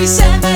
We cents.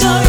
yo